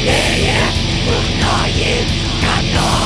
сильнее Многих готов